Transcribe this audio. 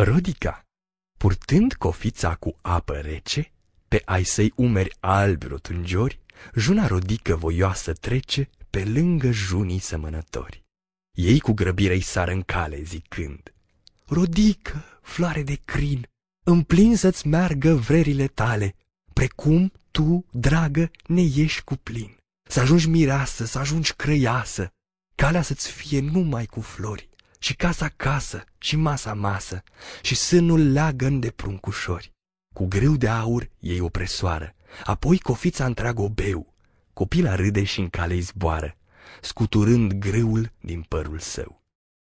Rodica, purtând cofița cu apă rece, pe ai săi umeri albi rotunjori, juna rodică voioasă trece pe lângă junii semănători. Ei cu grăbire-i sară în cale zicând, Rodică, floare de crin, împlin să-ți meargă vrerile tale, precum tu, dragă, ne ieși cu plin. Să ajungi mireasă, să ajungi crăiasă, calea să-ți fie numai cu flori, și casa casă, și masa masă, și sânul leagăn de pruncușori. Cu greu de aur ei o presoară, apoi cofița întreagă o beu. Copila râde și în cale zboară, scuturând greul din părul său.